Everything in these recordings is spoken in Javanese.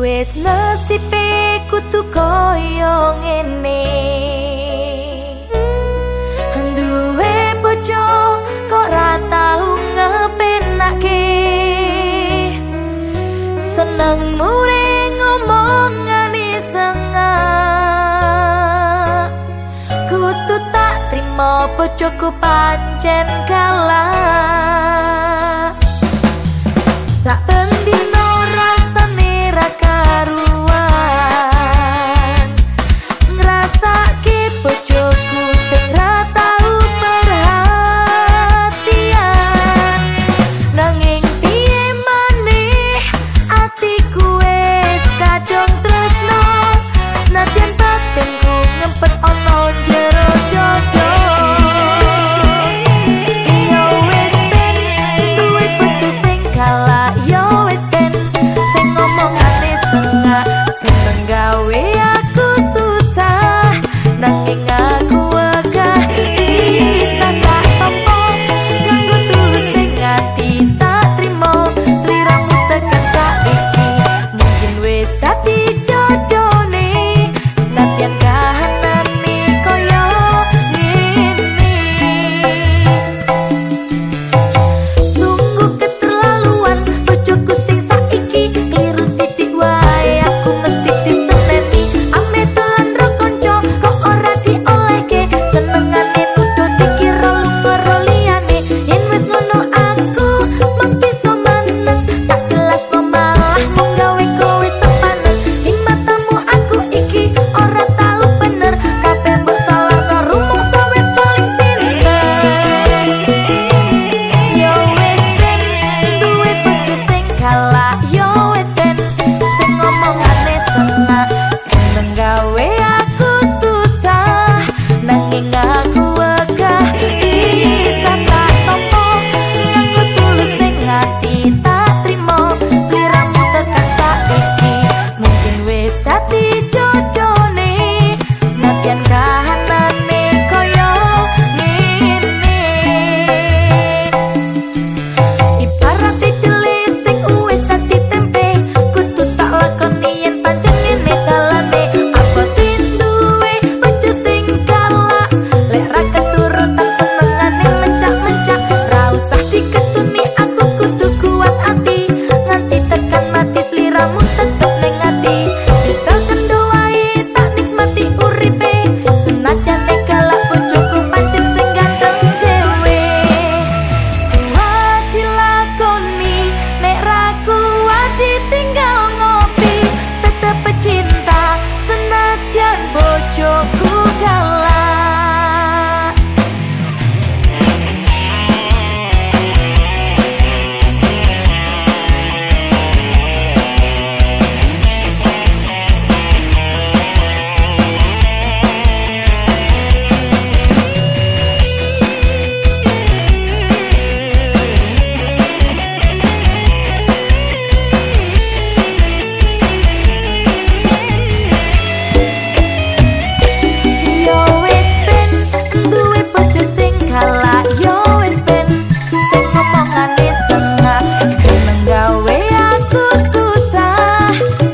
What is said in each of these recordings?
Wes nasibe kutu koyo ngene. Duwe bojo kok ra tau ngepenake Seneng trimo bojoku pancen kalah Sak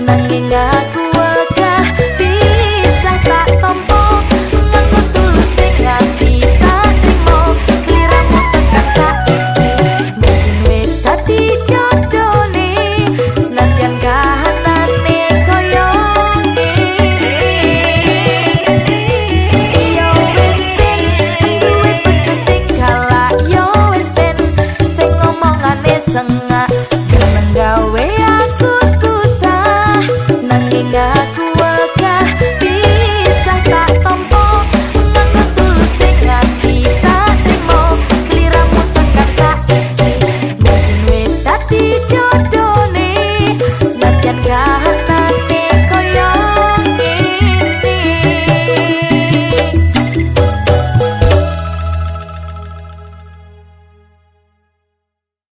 nangingako